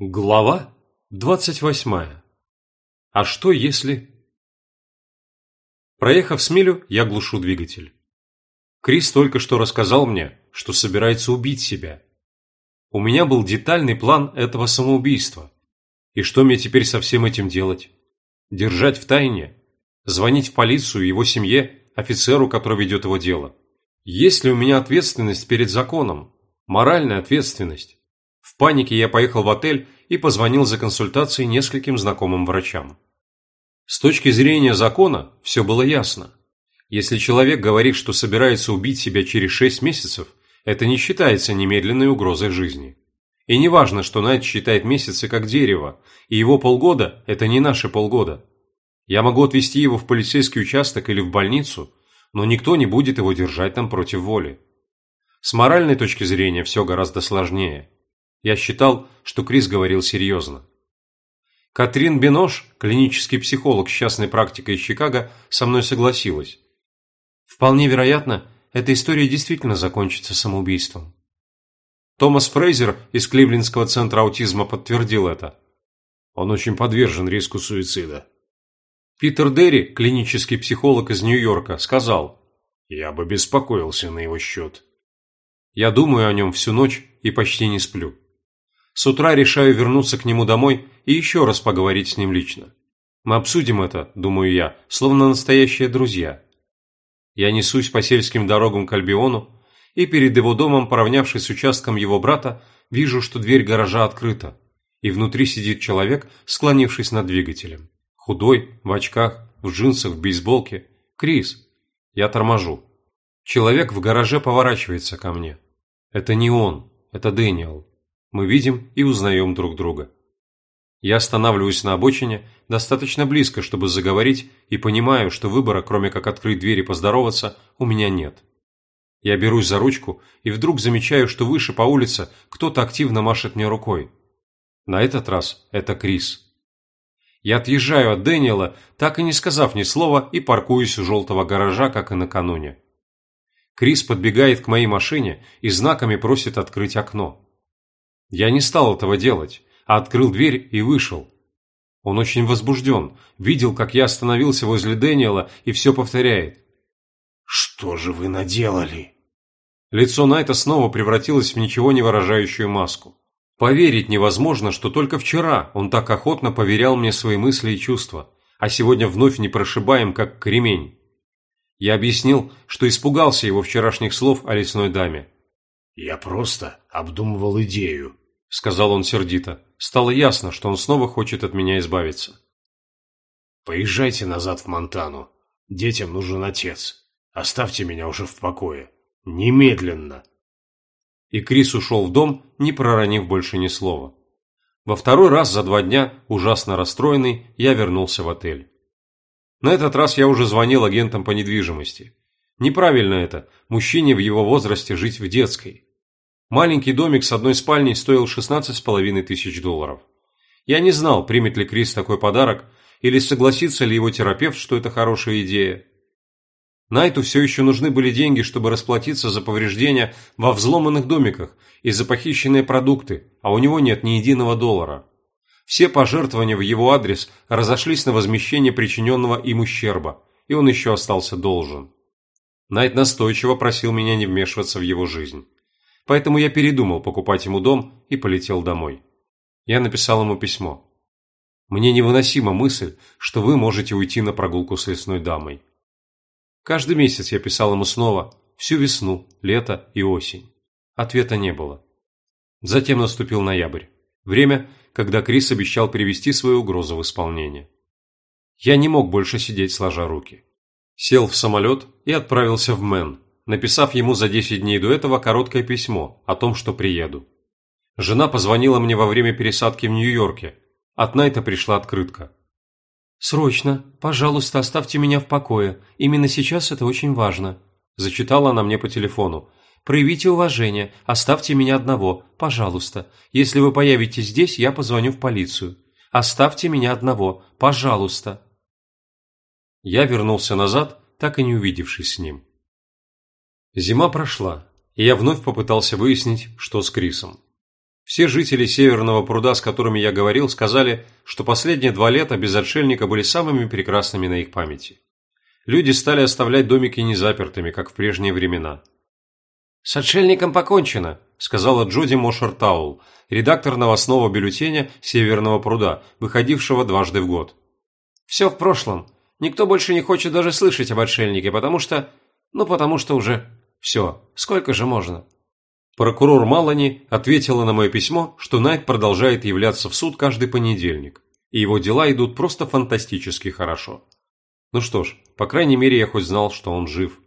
Глава двадцать восьмая. А что если... Проехав с милю, я глушу двигатель. Крис только что рассказал мне, что собирается убить себя. У меня был детальный план этого самоубийства. И что мне теперь со всем этим делать? Держать в тайне? Звонить в полицию, его семье, офицеру, который ведет его дело? Есть ли у меня ответственность перед законом? Моральная ответственность? В панике я поехал в отель и позвонил за консультацией нескольким знакомым врачам. С точки зрения закона все было ясно. Если человек говорит, что собирается убить себя через 6 месяцев, это не считается немедленной угрозой жизни. И не важно, что Найт считает месяцы как дерево, и его полгода – это не наши полгода. Я могу отвезти его в полицейский участок или в больницу, но никто не будет его держать там против воли. С моральной точки зрения все гораздо сложнее – я считал, что Крис говорил серьезно. Катрин Бинош, клинический психолог с частной практикой из Чикаго, со мной согласилась. Вполне вероятно, эта история действительно закончится самоубийством. Томас Фрейзер из Кливлендского центра аутизма подтвердил это. Он очень подвержен риску суицида. Питер Дерри, клинический психолог из Нью-Йорка, сказал, «Я бы беспокоился на его счет». Я думаю о нем всю ночь и почти не сплю. С утра решаю вернуться к нему домой и еще раз поговорить с ним лично. Мы обсудим это, думаю я, словно настоящие друзья. Я несусь по сельским дорогам к Альбиону, и перед его домом, поравнявшись с участком его брата, вижу, что дверь гаража открыта, и внутри сидит человек, склонившись над двигателем. Худой, в очках, в джинсах, в бейсболке. Крис. Я торможу. Человек в гараже поворачивается ко мне. Это не он, это Дэниел мы видим и узнаем друг друга. Я останавливаюсь на обочине достаточно близко, чтобы заговорить, и понимаю, что выбора, кроме как открыть дверь и поздороваться, у меня нет. Я берусь за ручку и вдруг замечаю, что выше по улице кто-то активно машет мне рукой. На этот раз это Крис. Я отъезжаю от Дэниела, так и не сказав ни слова, и паркуюсь у желтого гаража, как и накануне. Крис подбегает к моей машине и знаками просит открыть окно. Я не стал этого делать, а открыл дверь и вышел. Он очень возбужден, видел, как я остановился возле Дэниела и все повторяет. «Что же вы наделали?» Лицо Найта снова превратилось в ничего не выражающую маску. Поверить невозможно, что только вчера он так охотно поверял мне свои мысли и чувства, а сегодня вновь не прошибаем, как кремень. Я объяснил, что испугался его вчерашних слов о лесной даме. «Я просто обдумывал идею», — сказал он сердито. Стало ясно, что он снова хочет от меня избавиться. «Поезжайте назад в Монтану. Детям нужен отец. Оставьте меня уже в покое. Немедленно!» И Крис ушел в дом, не проронив больше ни слова. Во второй раз за два дня, ужасно расстроенный, я вернулся в отель. На этот раз я уже звонил агентам по недвижимости. Неправильно это, мужчине в его возрасте жить в детской. Маленький домик с одной спальней стоил 16,5 тысяч долларов. Я не знал, примет ли Крис такой подарок, или согласится ли его терапевт, что это хорошая идея. Найту все еще нужны были деньги, чтобы расплатиться за повреждения во взломанных домиках и за похищенные продукты, а у него нет ни единого доллара. Все пожертвования в его адрес разошлись на возмещение причиненного им ущерба, и он еще остался должен. Найт настойчиво просил меня не вмешиваться в его жизнь. Поэтому я передумал покупать ему дом и полетел домой. Я написал ему письмо. Мне невыносима мысль, что вы можете уйти на прогулку с лесной дамой. Каждый месяц я писал ему снова, всю весну, лето и осень. Ответа не было. Затем наступил ноябрь. Время, когда Крис обещал привести свою угрозу в исполнение. Я не мог больше сидеть сложа руки. Сел в самолет и отправился в Мэн, написав ему за 10 дней до этого короткое письмо о том, что приеду. Жена позвонила мне во время пересадки в Нью-Йорке. От Найта пришла открытка. «Срочно, пожалуйста, оставьте меня в покое. Именно сейчас это очень важно», – зачитала она мне по телефону. «Проявите уважение, оставьте меня одного, пожалуйста. Если вы появитесь здесь, я позвоню в полицию. Оставьте меня одного, пожалуйста». Я вернулся назад, так и не увидевшись с ним. Зима прошла, и я вновь попытался выяснить, что с Крисом. Все жители Северного пруда, с которыми я говорил, сказали, что последние два лета без отшельника были самыми прекрасными на их памяти. Люди стали оставлять домики незапертыми, как в прежние времена. «С отшельником покончено», – сказала Джуди Мошертаул, редактор новостного бюллетеня «Северного пруда», выходившего дважды в год. «Все в прошлом. Никто больше не хочет даже слышать об отшельнике, потому что... Ну, потому что уже... Все. Сколько же можно?» Прокурор Малани ответила на мое письмо, что Найт продолжает являться в суд каждый понедельник, и его дела идут просто фантастически хорошо. Ну что ж, по крайней мере я хоть знал, что он жив.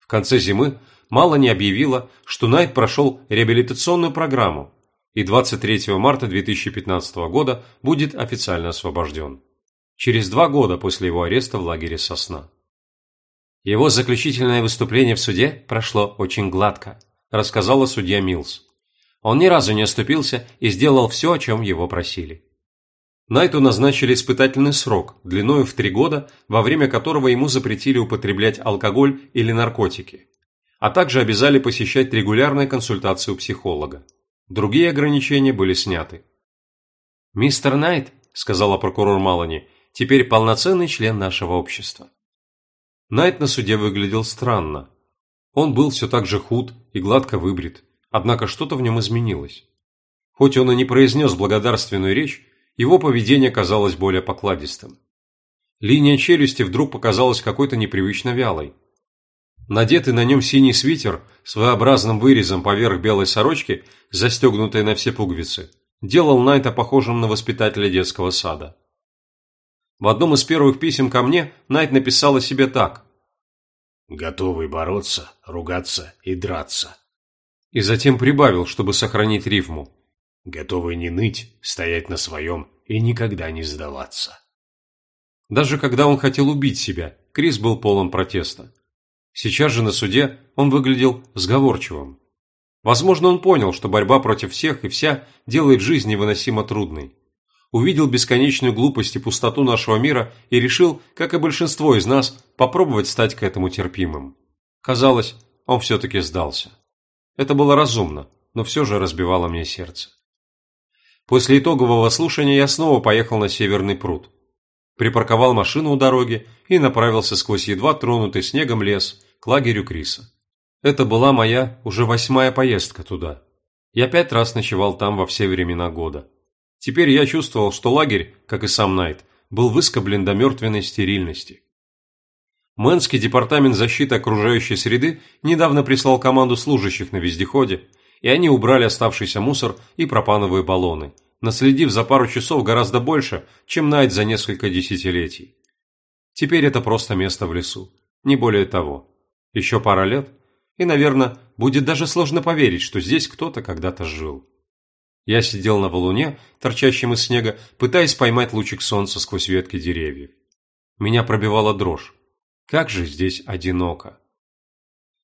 В конце зимы Малани объявила, что Найт прошел реабилитационную программу и 23 марта 2015 года будет официально освобожден. Через два года после его ареста в лагере «Сосна». Его заключительное выступление в суде прошло очень гладко – рассказала судья Милс. Он ни разу не оступился и сделал все, о чем его просили. Найту назначили испытательный срок, длиною в три года, во время которого ему запретили употреблять алкоголь или наркотики, а также обязали посещать регулярные консультации у психолога. Другие ограничения были сняты. «Мистер Найт», – сказала прокурор Малани, – «теперь полноценный член нашего общества». Найт на суде выглядел странно, он был все так же худ и гладко выбрит, однако что-то в нем изменилось. Хоть он и не произнес благодарственную речь, его поведение казалось более покладистым. Линия челюсти вдруг показалась какой-то непривычно вялой. Надетый на нем синий свитер с своеобразным вырезом поверх белой сорочки, застегнутой на все пуговицы, делал Найта похожим на воспитателя детского сада. В одном из первых писем ко мне Найт написал о себе так готовый бороться, ругаться и драться. И затем прибавил, чтобы сохранить рифму. Готовый не ныть, стоять на своем и никогда не сдаваться. Даже когда он хотел убить себя, Крис был полон протеста. Сейчас же на суде он выглядел сговорчивым. Возможно, он понял, что борьба против всех и вся делает жизнь невыносимо трудной увидел бесконечную глупость и пустоту нашего мира и решил, как и большинство из нас, попробовать стать к этому терпимым. Казалось, он все-таки сдался. Это было разумно, но все же разбивало мне сердце. После итогового слушания я снова поехал на Северный пруд. Припарковал машину у дороги и направился сквозь едва тронутый снегом лес к лагерю Криса. Это была моя уже восьмая поездка туда. Я пять раз ночевал там во все времена года. Теперь я чувствовал, что лагерь, как и сам Найт, был выскоблен до мертвенной стерильности. Мэнский департамент защиты окружающей среды недавно прислал команду служащих на вездеходе, и они убрали оставшийся мусор и пропановые баллоны, наследив за пару часов гораздо больше, чем Найт за несколько десятилетий. Теперь это просто место в лесу, не более того. Еще пара лет, и, наверное, будет даже сложно поверить, что здесь кто-то когда-то жил. Я сидел на валуне, торчащем из снега, пытаясь поймать лучик солнца сквозь ветки деревьев. Меня пробивала дрожь. Как же здесь одиноко.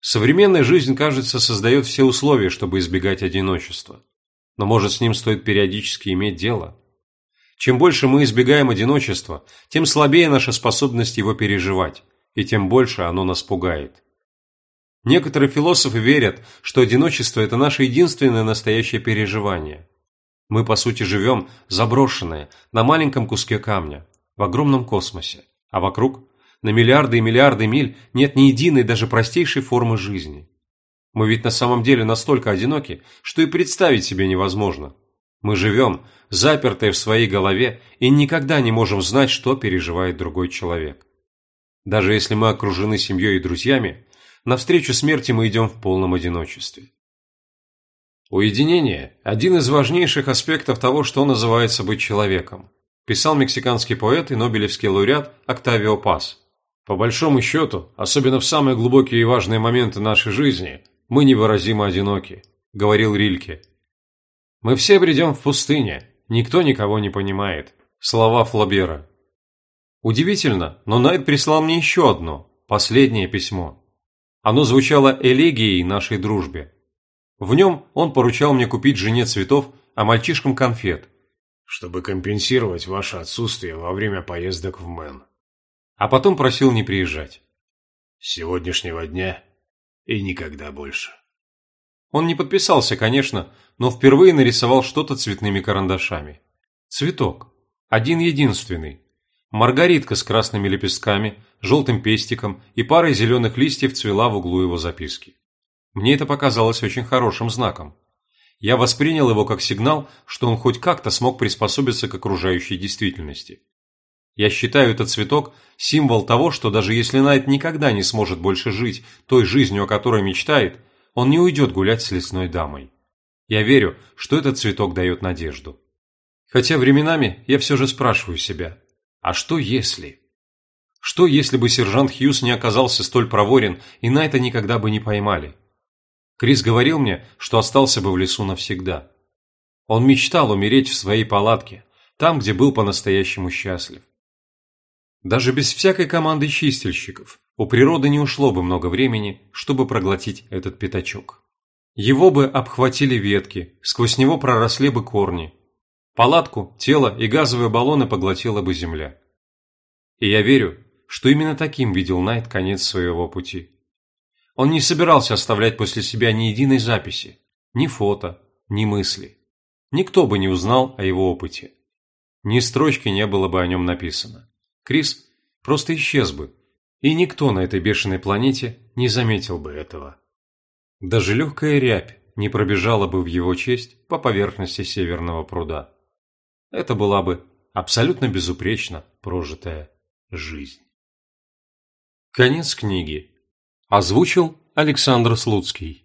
Современная жизнь, кажется, создает все условия, чтобы избегать одиночества. Но, может, с ним стоит периодически иметь дело? Чем больше мы избегаем одиночества, тем слабее наша способность его переживать, и тем больше оно нас пугает. Некоторые философы верят, что одиночество – это наше единственное настоящее переживание. Мы, по сути, живем заброшенные, на маленьком куске камня, в огромном космосе, а вокруг, на миллиарды и миллиарды миль, нет ни единой даже простейшей формы жизни. Мы ведь на самом деле настолько одиноки, что и представить себе невозможно. Мы живем, запертые в своей голове, и никогда не можем знать, что переживает другой человек. Даже если мы окружены семьей и друзьями, навстречу смерти мы идем в полном одиночестве. Уединение – один из важнейших аспектов того, что называется быть человеком, писал мексиканский поэт и нобелевский лауреат Октавио Пас. По большому счету, особенно в самые глубокие и важные моменты нашей жизни, мы невыразимо одиноки, говорил Рильке. Мы все бредем в пустыне, никто никого не понимает. Слова Флобера. Удивительно, но Найт прислал мне еще одно, последнее письмо. Оно звучало элегией нашей дружбе. В нем он поручал мне купить жене цветов, а мальчишкам конфет. Чтобы компенсировать ваше отсутствие во время поездок в Мэн. А потом просил не приезжать. С сегодняшнего дня и никогда больше. Он не подписался, конечно, но впервые нарисовал что-то цветными карандашами. Цветок. Один-единственный. Маргаритка с красными лепестками, желтым пестиком и парой зеленых листьев цвела в углу его записки. Мне это показалось очень хорошим знаком. Я воспринял его как сигнал, что он хоть как-то смог приспособиться к окружающей действительности. Я считаю этот цветок символ того, что даже если Найт никогда не сможет больше жить той жизнью, о которой мечтает, он не уйдет гулять с лесной дамой. Я верю, что этот цветок дает надежду. Хотя временами я все же спрашиваю себя, а что если? Что если бы сержант Хьюз не оказался столь проворен и Найта никогда бы не поймали? Крис говорил мне, что остался бы в лесу навсегда. Он мечтал умереть в своей палатке, там, где был по-настоящему счастлив. Даже без всякой команды чистильщиков у природы не ушло бы много времени, чтобы проглотить этот пятачок. Его бы обхватили ветки, сквозь него проросли бы корни. Палатку, тело и газовые баллоны поглотила бы земля. И я верю, что именно таким видел Найт конец своего пути. Он не собирался оставлять после себя ни единой записи, ни фото, ни мысли. Никто бы не узнал о его опыте. Ни строчки не было бы о нем написано. Крис просто исчез бы, и никто на этой бешеной планете не заметил бы этого. Даже легкая рябь не пробежала бы в его честь по поверхности Северного пруда. Это была бы абсолютно безупречно прожитая жизнь. Конец книги. Озвучил Александр Слуцкий.